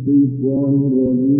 الشيطان الرجيم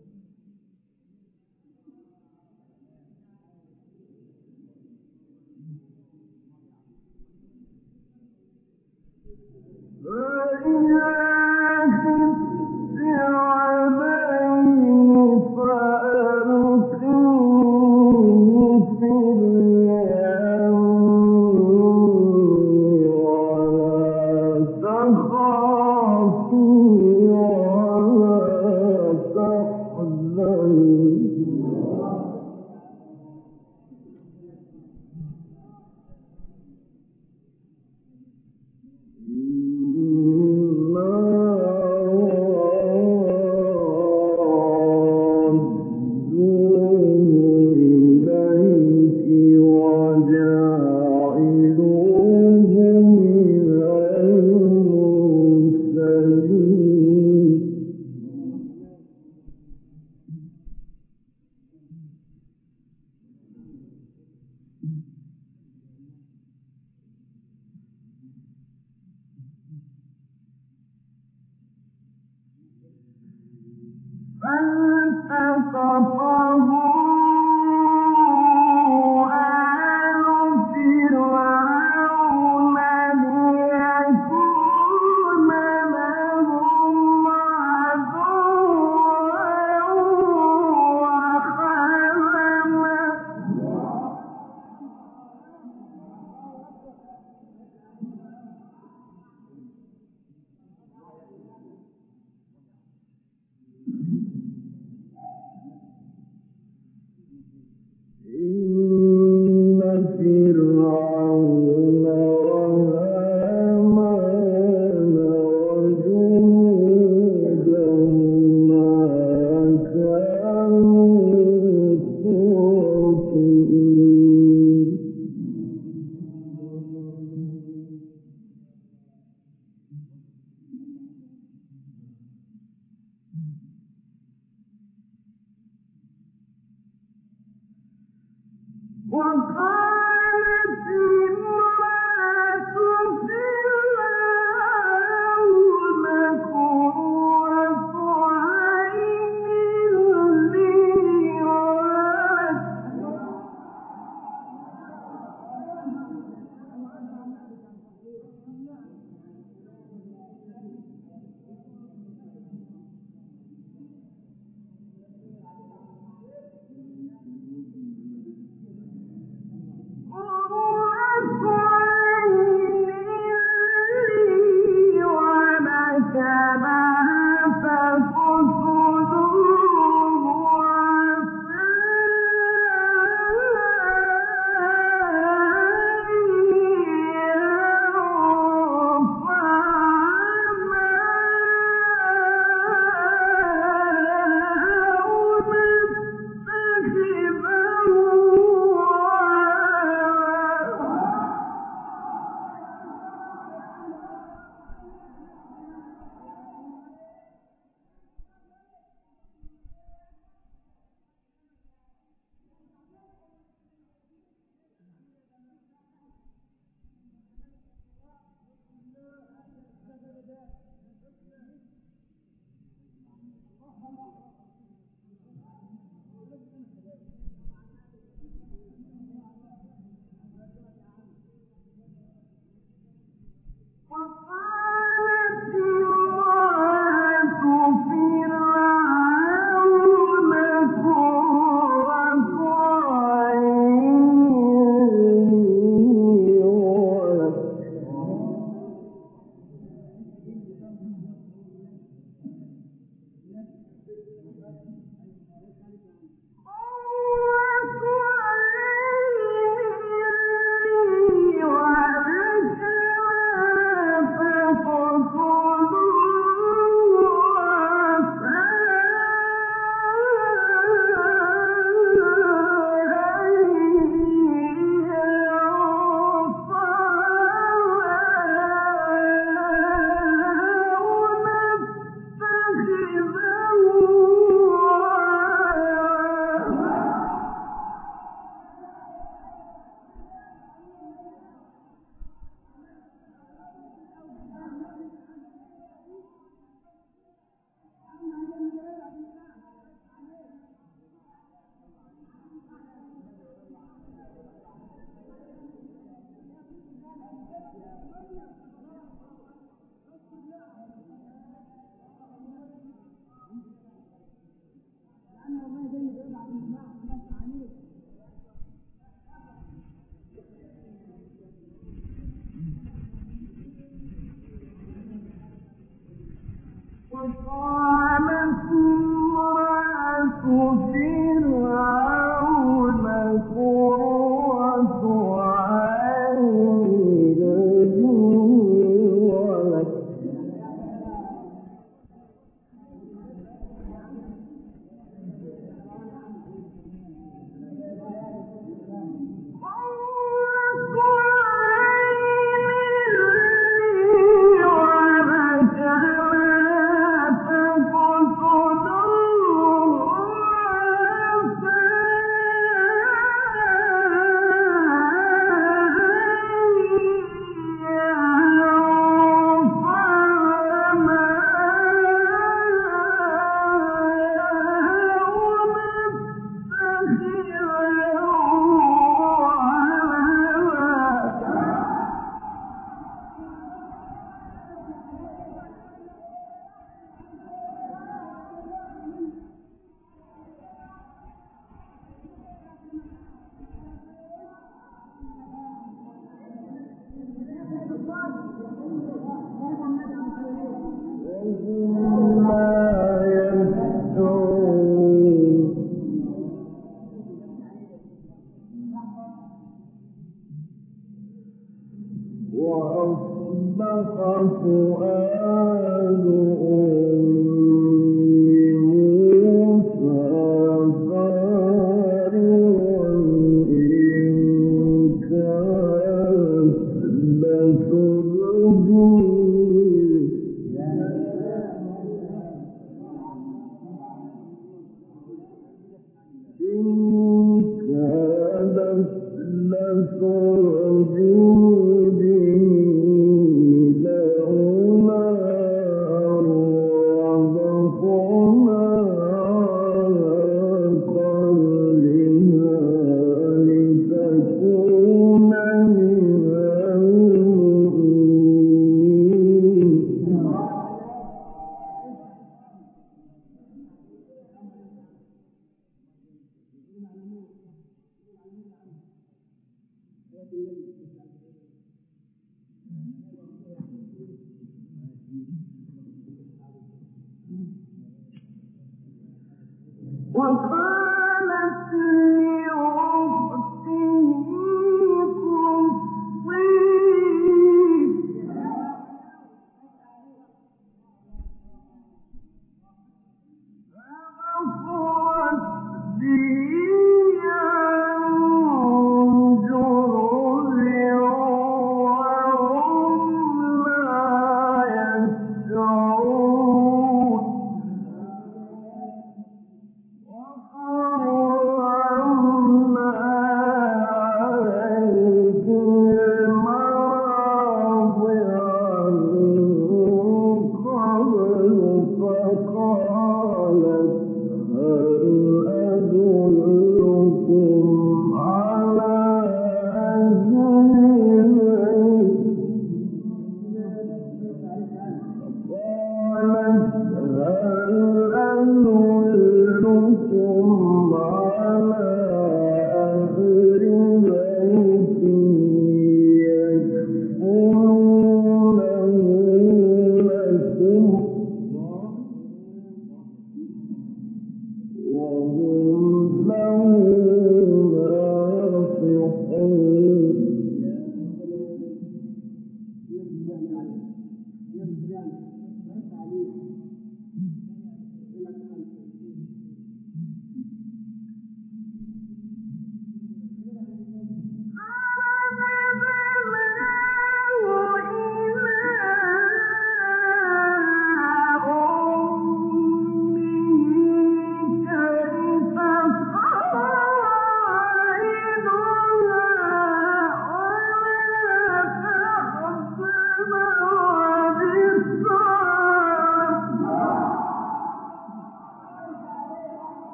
فؤاد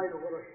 ما يغرش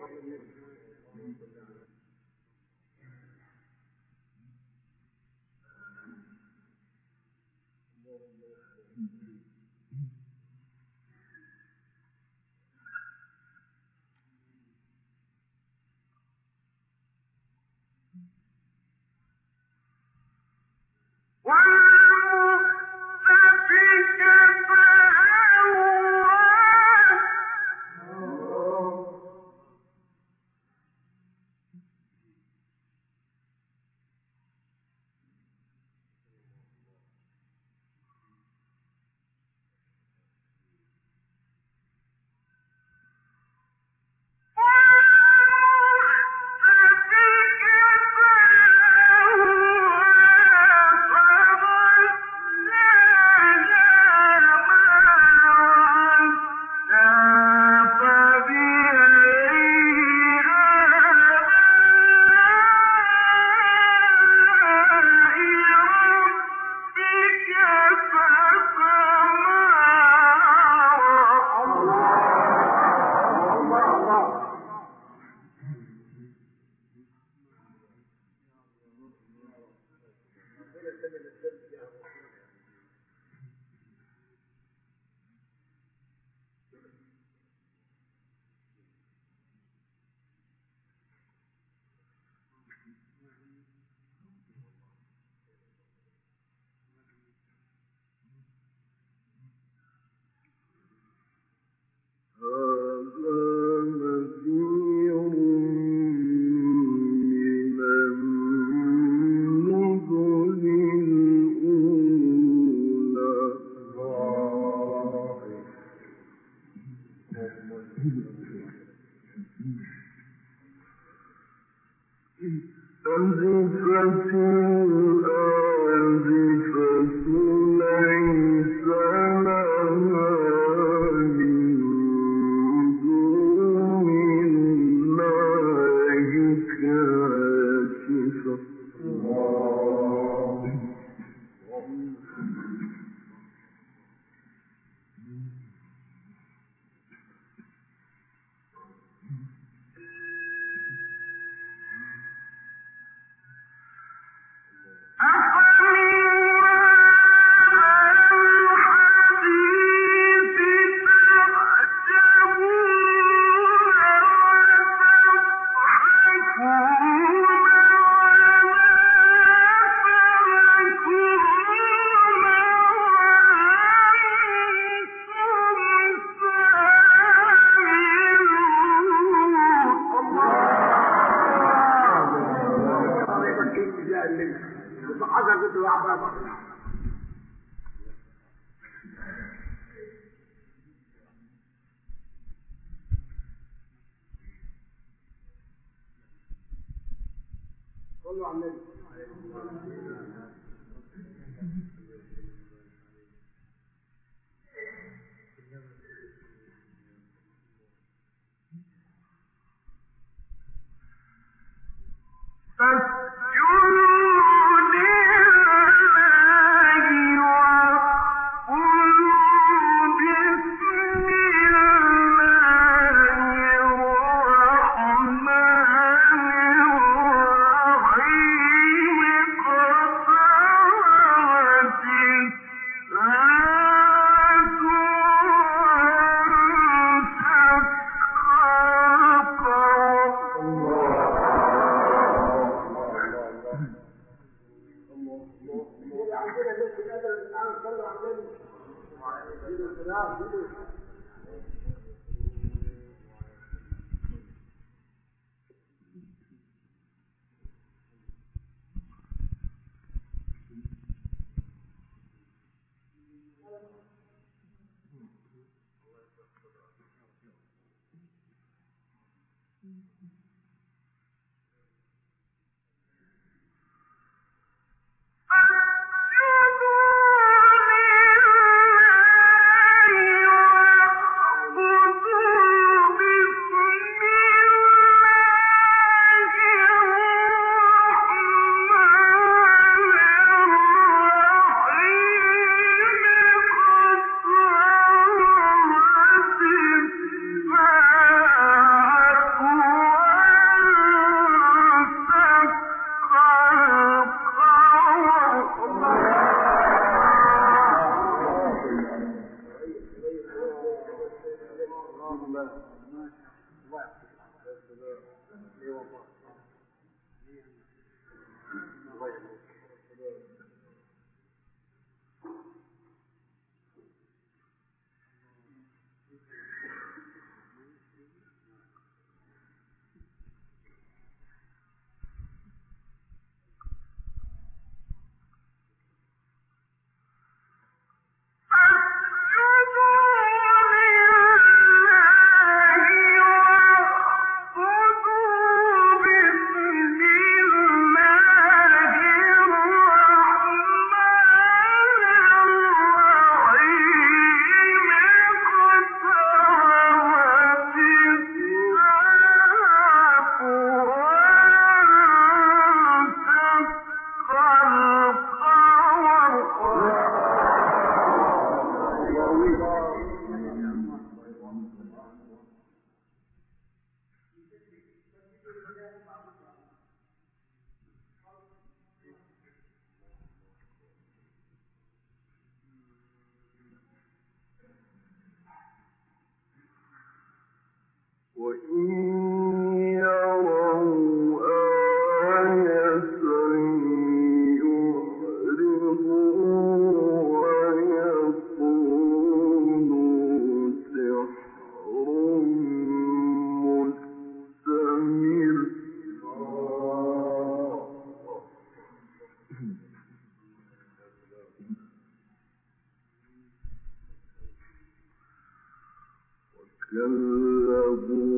اللي عندنا ليس الأدب الآن صلوا على النبي كذبوا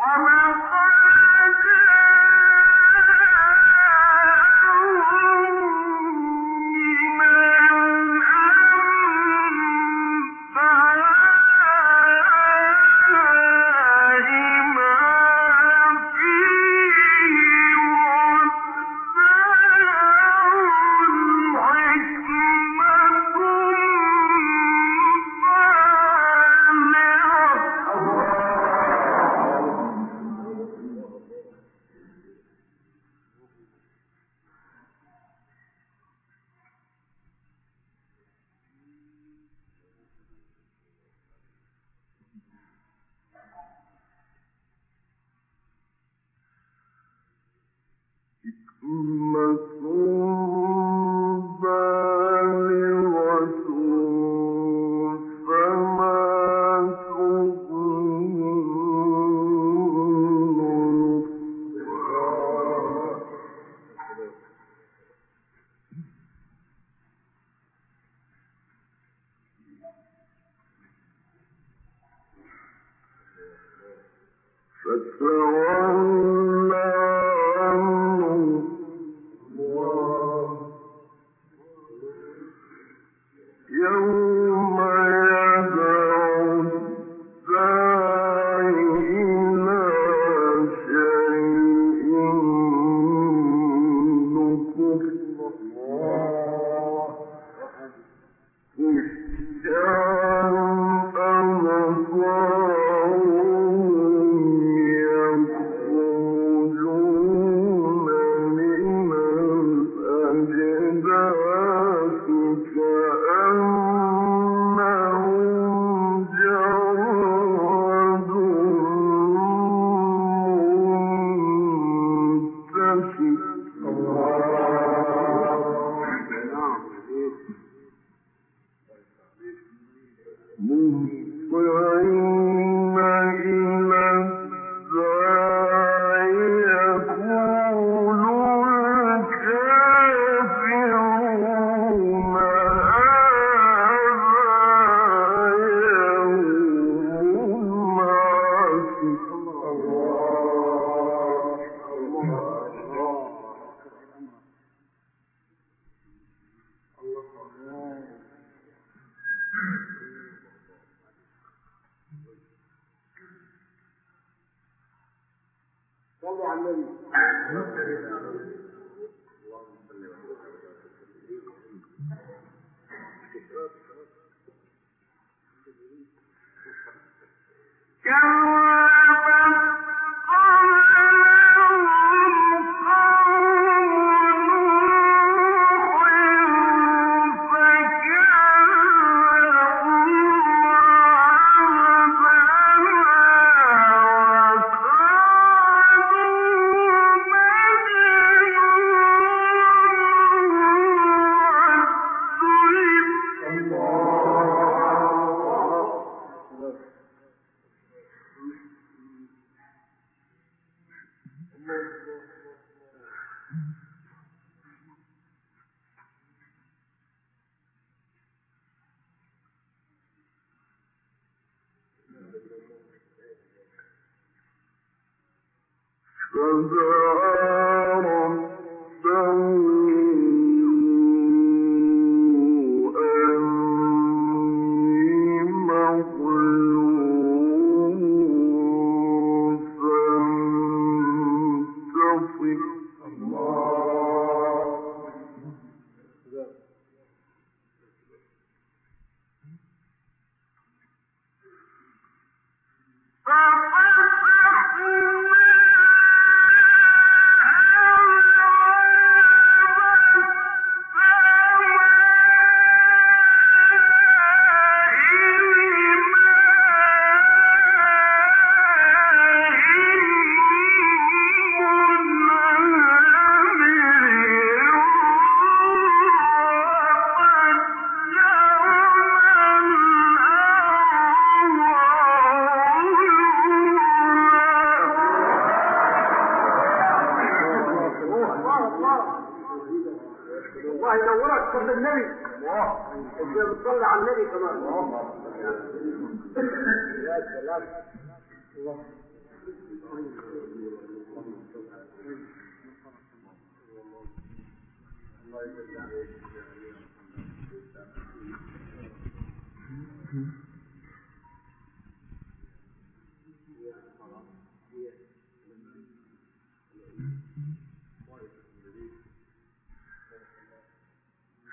One فتولى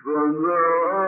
from the